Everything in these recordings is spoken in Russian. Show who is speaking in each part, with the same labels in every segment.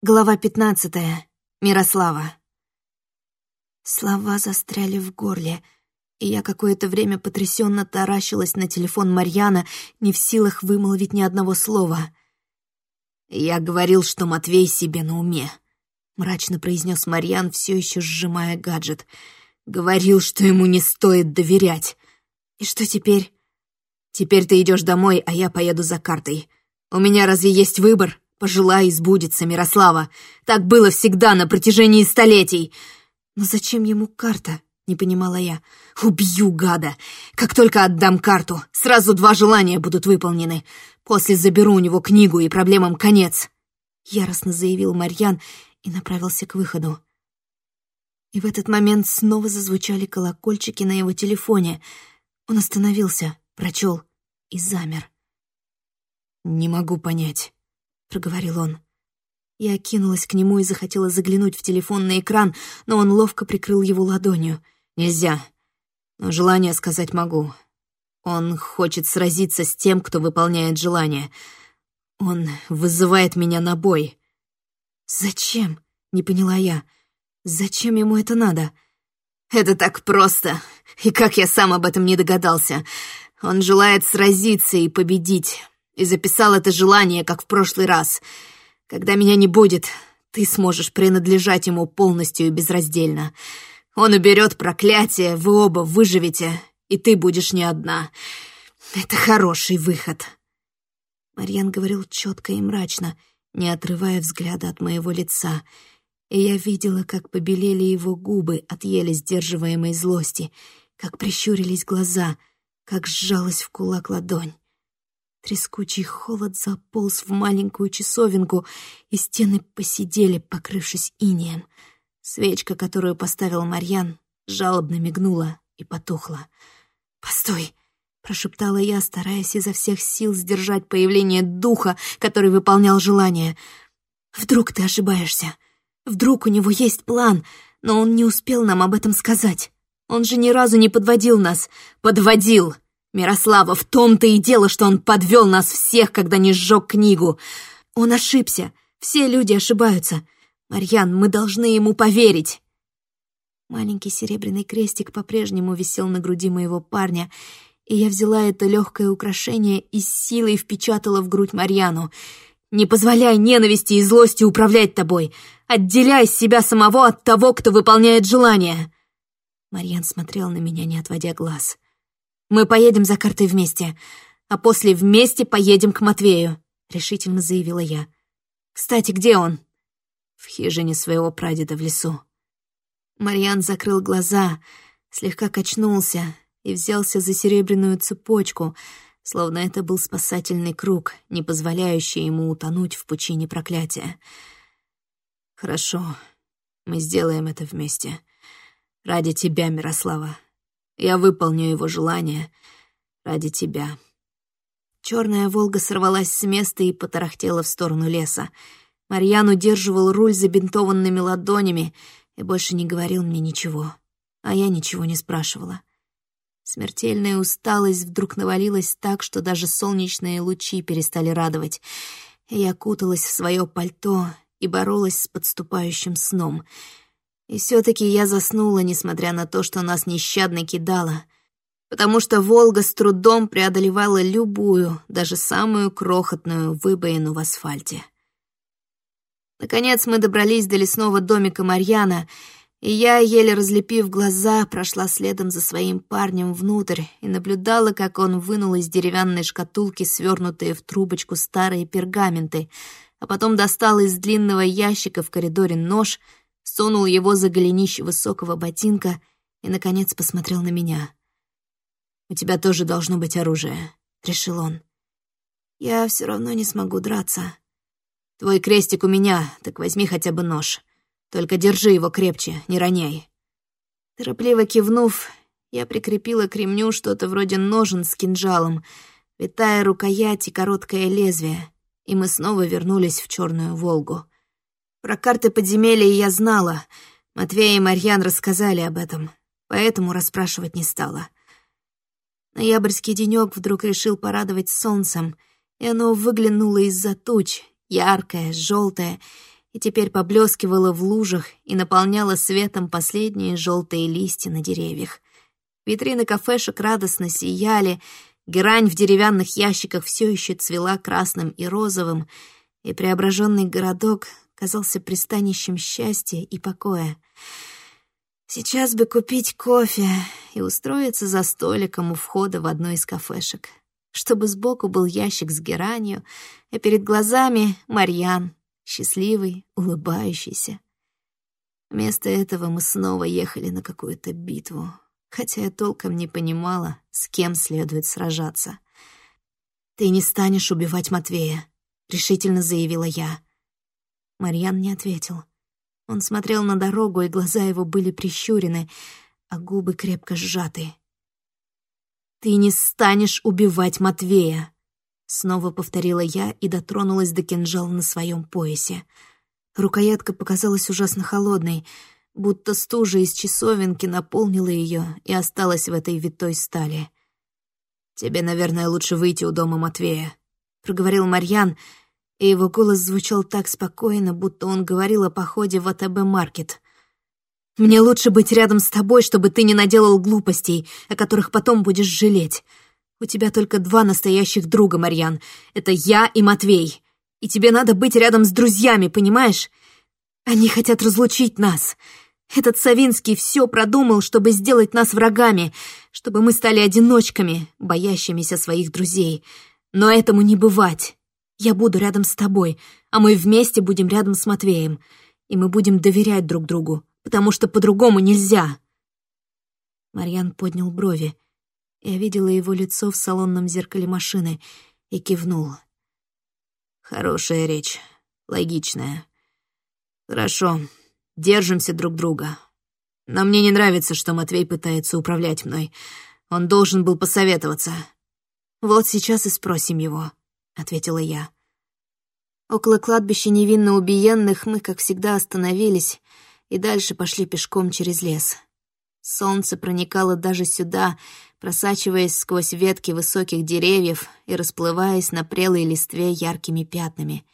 Speaker 1: Глава пятнадцатая. Мирослава. Слова застряли в горле, и я какое-то время потрясенно таращилась на телефон Марьяна, не в силах вымолвить ни одного слова. «Я говорил, что Матвей себе на уме», — мрачно произнес Марьян, все еще сжимая гаджет. «Говорил, что ему не стоит доверять. И что теперь?» «Теперь ты идешь домой, а я поеду за картой. У меня разве есть выбор?» Пожелай, сбудется, Мирослава. Так было всегда на протяжении столетий. Но зачем ему карта? Не понимала я. Убью гада. Как только отдам карту, сразу два желания будут выполнены. После заберу у него книгу, и проблемам конец. Яростно заявил Марьян и направился к выходу. И в этот момент снова зазвучали колокольчики на его телефоне. Он остановился, прочел и замер. «Не могу понять». — проговорил он. Я кинулась к нему и захотела заглянуть в телефонный экран, но он ловко прикрыл его ладонью. «Нельзя. Но желание сказать могу. Он хочет сразиться с тем, кто выполняет желание. Он вызывает меня на бой». «Зачем?» — не поняла я. «Зачем ему это надо?» «Это так просто. И как я сам об этом не догадался. Он желает сразиться и победить и записал это желание, как в прошлый раз. Когда меня не будет, ты сможешь принадлежать ему полностью и безраздельно. Он уберет проклятие, вы оба выживете, и ты будешь не одна. Это хороший выход. Марьян говорил четко и мрачно, не отрывая взгляда от моего лица, и я видела, как побелели его губы от еле сдерживаемой злости, как прищурились глаза, как сжалась в кулак ладонь. Трескучий холод заполз в маленькую часовенку, и стены посидели, покрывшись инеем. Свечка, которую поставил Марьян, жалобно мигнула и потухла. «Постой!» — прошептала я, стараясь изо всех сил сдержать появление духа, который выполнял желание. «Вдруг ты ошибаешься? Вдруг у него есть план, но он не успел нам об этом сказать? Он же ни разу не подводил нас. Подводил!» Мирослава, в том-то и дело, что он подвел нас всех, когда не сжег книгу. Он ошибся. Все люди ошибаются. Марьян, мы должны ему поверить. Маленький серебряный крестик по-прежнему висел на груди моего парня, и я взяла это легкое украшение и силой впечатала в грудь Марьяну. «Не позволяй ненависти и злости управлять тобой! Отделяй себя самого от того, кто выполняет желания!» Марьян смотрел на меня, не отводя глаз. Мы поедем за картой вместе, а после вместе поедем к Матвею», — решительно заявила я. «Кстати, где он?» «В хижине своего прадеда в лесу». Марьян закрыл глаза, слегка качнулся и взялся за серебряную цепочку, словно это был спасательный круг, не позволяющий ему утонуть в пучине проклятия. «Хорошо, мы сделаем это вместе. Ради тебя, Мирослава. Я выполню его желание ради тебя». Черная «Волга» сорвалась с места и потарахтела в сторону леса. Марьян удерживал руль забинтованными ладонями и больше не говорил мне ничего, а я ничего не спрашивала. Смертельная усталость вдруг навалилась так, что даже солнечные лучи перестали радовать. Я куталась в свое пальто и боролась с подступающим сном — и все-таки я заснула, несмотря на то, что нас нещадно кидало, потому что Волга с трудом преодолевала любую, даже самую крохотную выбоину в асфальте. Наконец мы добрались до лесного домика Марьяна, и я, еле разлепив глаза, прошла следом за своим парнем внутрь и наблюдала, как он вынул из деревянной шкатулки свернутые в трубочку старые пергаменты, а потом достал из длинного ящика в коридоре нож — сунул его за голенище высокого ботинка и, наконец, посмотрел на меня. «У тебя тоже должно быть оружие», — решил он. «Я все равно не смогу драться». «Твой крестик у меня, так возьми хотя бы нож. Только держи его крепче, не роняй». Торопливо кивнув, я прикрепила к ремню что-то вроде ножен с кинжалом, витая рукоять и короткое лезвие, и мы снова вернулись в черную Волгу. Про карты подземелья я знала. Матвей и Марьян рассказали об этом, поэтому расспрашивать не стала. Ноябрьский денёк вдруг решил порадовать солнцем, и оно выглянуло из-за туч, яркое, желтое, и теперь поблескивала в лужах и наполняла светом последние желтые листья на деревьях. Витрины кафешек радостно сияли, герань в деревянных ящиках все еще цвела красным и розовым, и преображенный городок казался пристанищем счастья и покоя. Сейчас бы купить кофе и устроиться за столиком у входа в одну из кафешек, чтобы сбоку был ящик с геранью, а перед глазами Марьян, счастливый, улыбающийся. Вместо этого мы снова ехали на какую-то битву, хотя я толком не понимала, с кем следует сражаться. «Ты не станешь убивать Матвея», — решительно заявила я. Марьян не ответил. Он смотрел на дорогу, и глаза его были прищурены, а губы крепко сжаты. «Ты не станешь убивать Матвея!» Снова повторила я и дотронулась до кинжала на своем поясе. Рукоятка показалась ужасно холодной, будто стужа из часовенки наполнила ее и осталась в этой витой стали. «Тебе, наверное, лучше выйти у дома Матвея», — проговорил Марьян, и его голос звучал так спокойно, будто он говорил о походе в АТБ-маркет. «Мне лучше быть рядом с тобой, чтобы ты не наделал глупостей, о которых потом будешь жалеть. У тебя только два настоящих друга, Марьян. Это я и Матвей. И тебе надо быть рядом с друзьями, понимаешь? Они хотят разлучить нас. Этот Савинский все продумал, чтобы сделать нас врагами, чтобы мы стали одиночками, боящимися своих друзей. Но этому не бывать. Я буду рядом с тобой, а мы вместе будем рядом с Матвеем. И мы будем доверять друг другу, потому что по-другому нельзя». Марьян поднял брови. Я видела его лицо в салонном зеркале машины и кивнул. «Хорошая речь, логичная. Хорошо, держимся друг друга. Но мне не нравится, что Матвей пытается управлять мной. Он должен был посоветоваться. Вот сейчас и спросим его» ответила я. Около кладбища невинно убиенных мы, как всегда, остановились и дальше пошли пешком через лес. Солнце проникало даже сюда, просачиваясь сквозь ветки высоких деревьев и расплываясь на прелой листве яркими пятнами.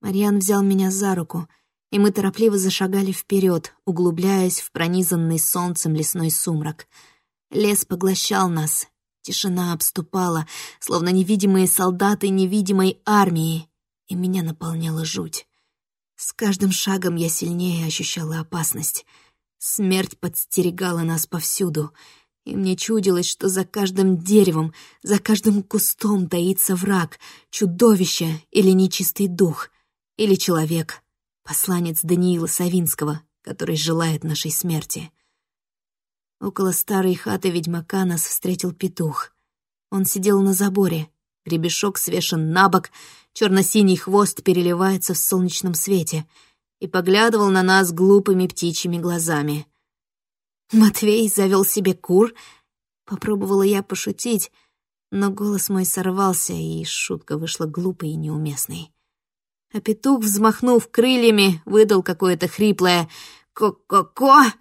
Speaker 1: Марьян взял меня за руку, и мы торопливо зашагали вперед, углубляясь в пронизанный солнцем лесной сумрак. Лес поглощал нас, Тишина обступала, словно невидимые солдаты невидимой армии, и меня наполняла жуть. С каждым шагом я сильнее ощущала опасность. Смерть подстерегала нас повсюду, и мне чудилось, что за каждым деревом, за каждым кустом таится враг, чудовище или нечистый дух, или человек, посланец Даниила Савинского, который желает нашей смерти. Около старой хаты ведьмака нас встретил петух. Он сидел на заборе, гребешок свешен на бок, черно-синий хвост переливается в солнечном свете и поглядывал на нас глупыми птичьими глазами. «Матвей завел себе кур?» Попробовала я пошутить, но голос мой сорвался, и шутка вышла глупой и неуместной. А петух, взмахнув крыльями, выдал какое-то хриплое «ко-ко-ко»,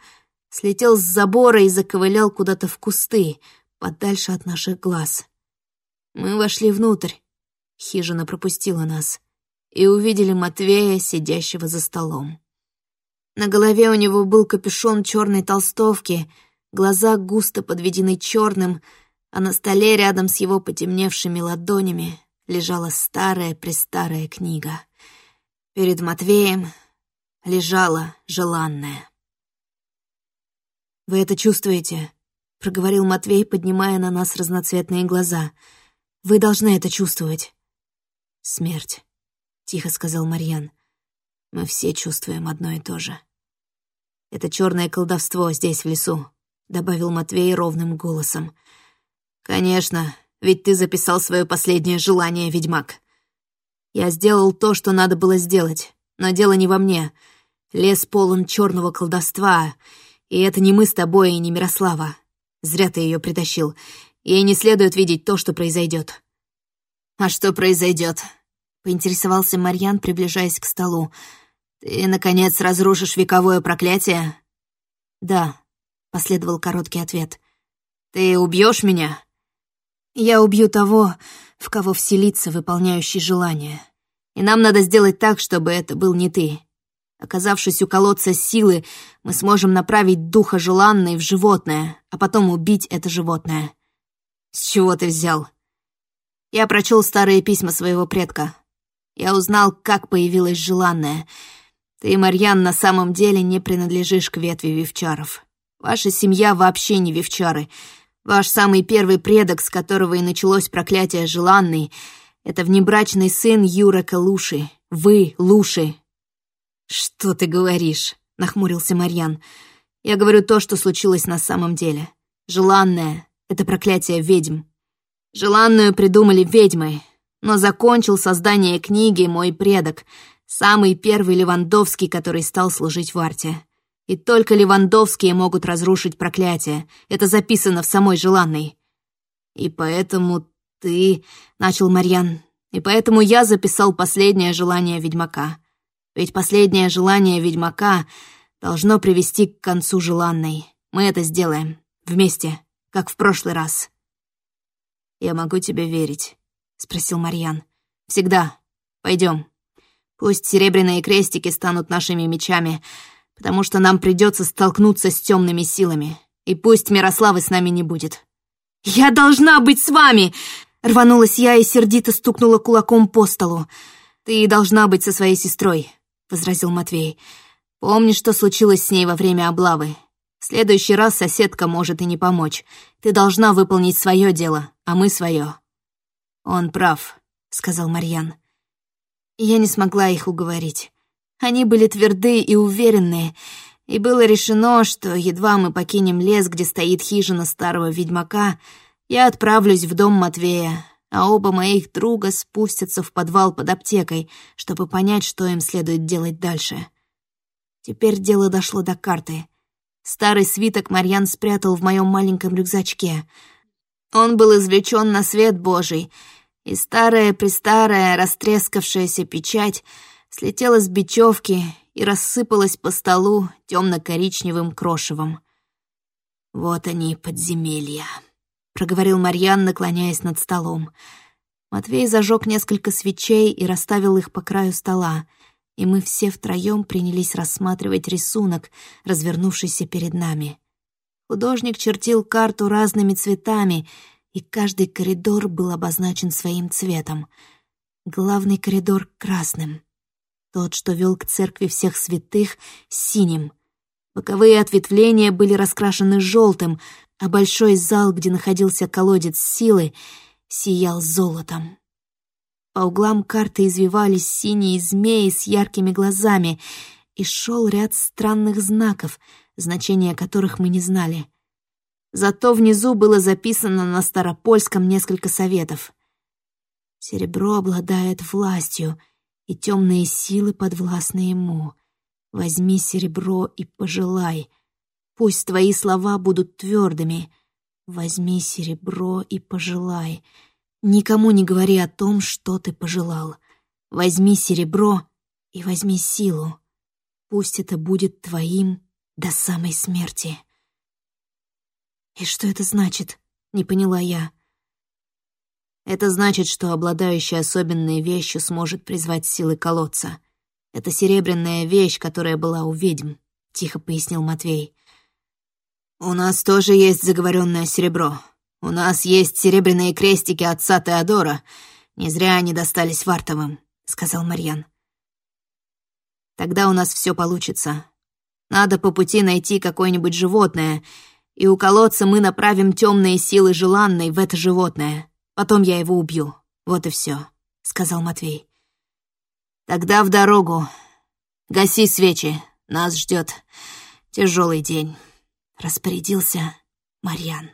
Speaker 1: слетел с забора и заковылял куда-то в кусты, подальше от наших глаз. Мы вошли внутрь. Хижина пропустила нас. И увидели Матвея, сидящего за столом. На голове у него был капюшон черной толстовки, глаза густо подведены черным, а на столе рядом с его потемневшими ладонями лежала старая-престарая книга. Перед Матвеем лежала желанная. «Вы это чувствуете?» — проговорил Матвей, поднимая на нас разноцветные глаза. «Вы должны это чувствовать». «Смерть», — тихо сказал Марьян. «Мы все чувствуем одно и то же». «Это черное колдовство здесь, в лесу», — добавил Матвей ровным голосом. «Конечно, ведь ты записал свое последнее желание, ведьмак. Я сделал то, что надо было сделать, но дело не во мне. Лес полон черного колдовства, и это не мы с тобой и не Мирослава. Зря ты ее притащил. Ей не следует видеть то, что произойдет. «А что произойдет? поинтересовался Марьян, приближаясь к столу. «Ты, наконец, разрушишь вековое проклятие?» «Да», — последовал короткий ответ. «Ты убьешь меня?» «Я убью того, в кого вселится выполняющий желание. И нам надо сделать так, чтобы это был не ты. Оказавшись у колодца силы, мы сможем направить духа желанной в животное, а потом убить это животное. С чего ты взял? Я прочел старые письма своего предка. Я узнал, как появилась желанная. Ты, Марьян, на самом деле не принадлежишь к ветви вивчаров. Ваша семья вообще не вивчары. Ваш самый первый предок, с которого и началось проклятие желанной, это внебрачный сын Юрака Луши. Вы, Луши. Что ты говоришь? Нахмурился Марьян. Я говорю то, что случилось на самом деле. Желанное — это проклятие ведьм. Желанную придумали ведьмы, но закончил создание книги мой предок, самый первый Левандовский, который стал служить в арте. И только Левандовские могут разрушить проклятие. Это записано в самой желанной. И поэтому ты, — начал Марьян, — и поэтому я записал последнее желание ведьмака. Ведь последнее желание ведьмака должно привести к концу желанной. Мы это сделаем. Вместе, как в прошлый раз. «Я могу тебе верить», — спросил Марьян. «Всегда. Пойдем. Пусть серебряные крестики станут нашими мечами, потому что нам придется столкнуться с темными силами. И пусть Мирославы с нами не будет». «Я должна быть с вами!» Рванулась я и сердито стукнула кулаком по столу. «Ты должна быть со своей сестрой», — возразил Матвей. «Помни, что случилось с ней во время облавы. В следующий раз соседка может и не помочь. Ты должна выполнить свое дело, а мы свое. «Он прав», — сказал Марьян. Я не смогла их уговорить. Они были тверды и уверенные, и было решено, что едва мы покинем лес, где стоит хижина старого ведьмака, я отправлюсь в дом Матвея, а оба моих друга спустятся в подвал под аптекой, чтобы понять, что им следует делать дальше. Теперь дело дошло до карты. Старый свиток Марьян спрятал в моем маленьком рюкзачке. Он был извлечен на свет Божий, и старая-престарая растрескавшаяся печать слетела с бечевки и рассыпалась по столу темно-коричневым крошевом. «Вот они, подземелья», — проговорил Марьян, наклоняясь над столом. Матвей зажег несколько свечей и расставил их по краю стола — и мы все втроем принялись рассматривать рисунок, развернувшийся перед нами. Художник чертил карту разными цветами, и каждый коридор был обозначен своим цветом. Главный коридор — красным. Тот, что вел к церкви всех святых, — синим. Боковые ответвления были раскрашены желтым, а большой зал, где находился колодец силы, сиял золотом. По углам карты извивались синие змеи с яркими глазами, и шел ряд странных знаков, значения которых мы не знали. Зато внизу было записано на старопольском несколько советов. «Серебро обладает властью, и темные силы подвластны ему. Возьми серебро и пожелай. Пусть твои слова будут твердыми. Возьми серебро и пожелай». Никому не говори о том, что ты пожелал. Возьми серебро и возьми силу. Пусть это будет твоим до самой смерти. «И что это значит?» — не поняла я. «Это значит, что обладающий особенной вещью сможет призвать силы колодца. Это серебряная вещь, которая была у ведьм», — тихо пояснил Матвей. «У нас тоже есть заговоренное серебро», «У нас есть серебряные крестики отца Теодора. Не зря они достались Вартовым», — сказал Марьян. «Тогда у нас все получится. Надо по пути найти какое-нибудь животное, и у колодца мы направим темные силы желанной в это животное. Потом я его убью. Вот и все», — сказал Матвей. «Тогда в дорогу. Гаси свечи. Нас ждет тяжелый день», — распорядился Марьян.